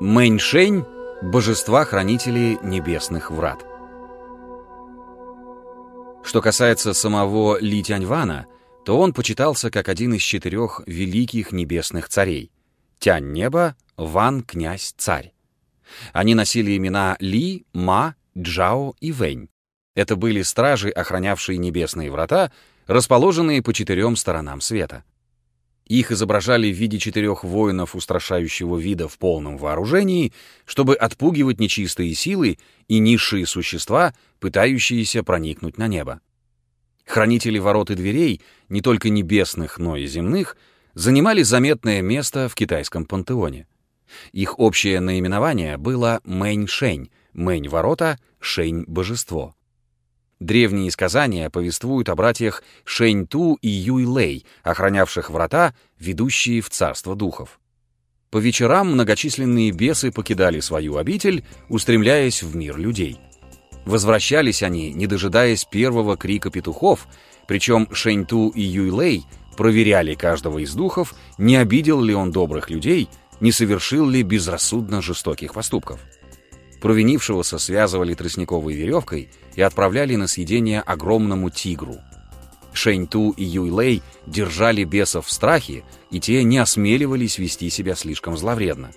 Мэньшень — божества-хранители небесных врат. Что касается самого Ли Тяньвана, то он почитался как один из четырех великих небесных царей. Тянь — небо, Ван — князь-царь. Они носили имена Ли, Ма, Джао и Вэнь. Это были стражи, охранявшие небесные врата, расположенные по четырем сторонам света. Их изображали в виде четырех воинов устрашающего вида в полном вооружении, чтобы отпугивать нечистые силы и низшие существа, пытающиеся проникнуть на небо. Хранители ворот и дверей, не только небесных, но и земных, занимали заметное место в китайском пантеоне. Их общее наименование было Мэнь-Шень, Мэнь-ворота, Шень-божество. Древние сказания повествуют о братьях Шэнь-Ту и Юй-Лэй, охранявших врата, ведущие в царство духов. По вечерам многочисленные бесы покидали свою обитель, устремляясь в мир людей. Возвращались они, не дожидаясь первого крика петухов, причем Шэнь-Ту и Юй-Лэй проверяли каждого из духов, не обидел ли он добрых людей, не совершил ли безрассудно жестоких поступков. Провинившегося связывали тростниковой веревкой и отправляли на съедение огромному тигру. Шэнь-Ту и Юй-Лэй держали бесов в страхе, и те не осмеливались вести себя слишком зловредно.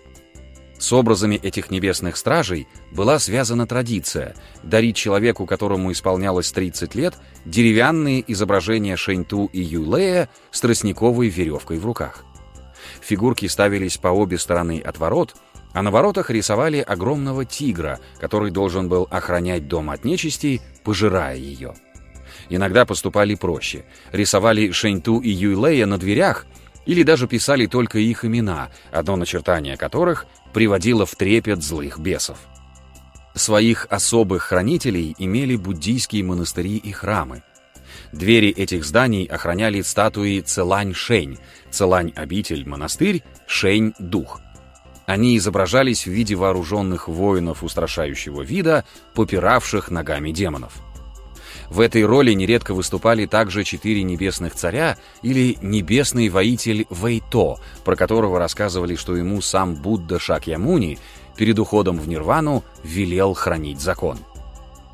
С образами этих небесных стражей была связана традиция дарить человеку, которому исполнялось 30 лет, деревянные изображения Шэнь-Ту и Юй-Лэя с тростниковой веревкой в руках. Фигурки ставились по обе стороны от ворот — а на воротах рисовали огромного тигра, который должен был охранять дом от нечисти, пожирая ее. Иногда поступали проще. Рисовали Шэньту и Юйлея на дверях или даже писали только их имена, одно начертание которых приводило в трепет злых бесов. Своих особых хранителей имели буддийские монастыри и храмы. Двери этих зданий охраняли статуи Целань-Шень, Целань-обитель, монастырь, Шень-дух — они изображались в виде вооруженных воинов устрашающего вида, попиравших ногами демонов. В этой роли нередко выступали также четыре небесных царя или небесный воитель Вейто, про которого рассказывали, что ему сам Будда Шакьямуни перед уходом в нирвану велел хранить закон.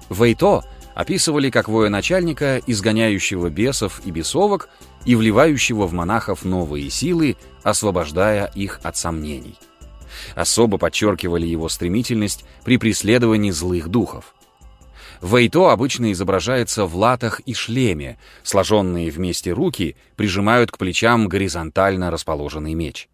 Вейто описывали как военачальника, изгоняющего бесов и бесовок и вливающего в монахов новые силы, освобождая их от сомнений особо подчеркивали его стремительность при преследовании злых духов. Вейто обычно изображается в латах и шлеме, сложенные вместе руки прижимают к плечам горизонтально расположенный меч.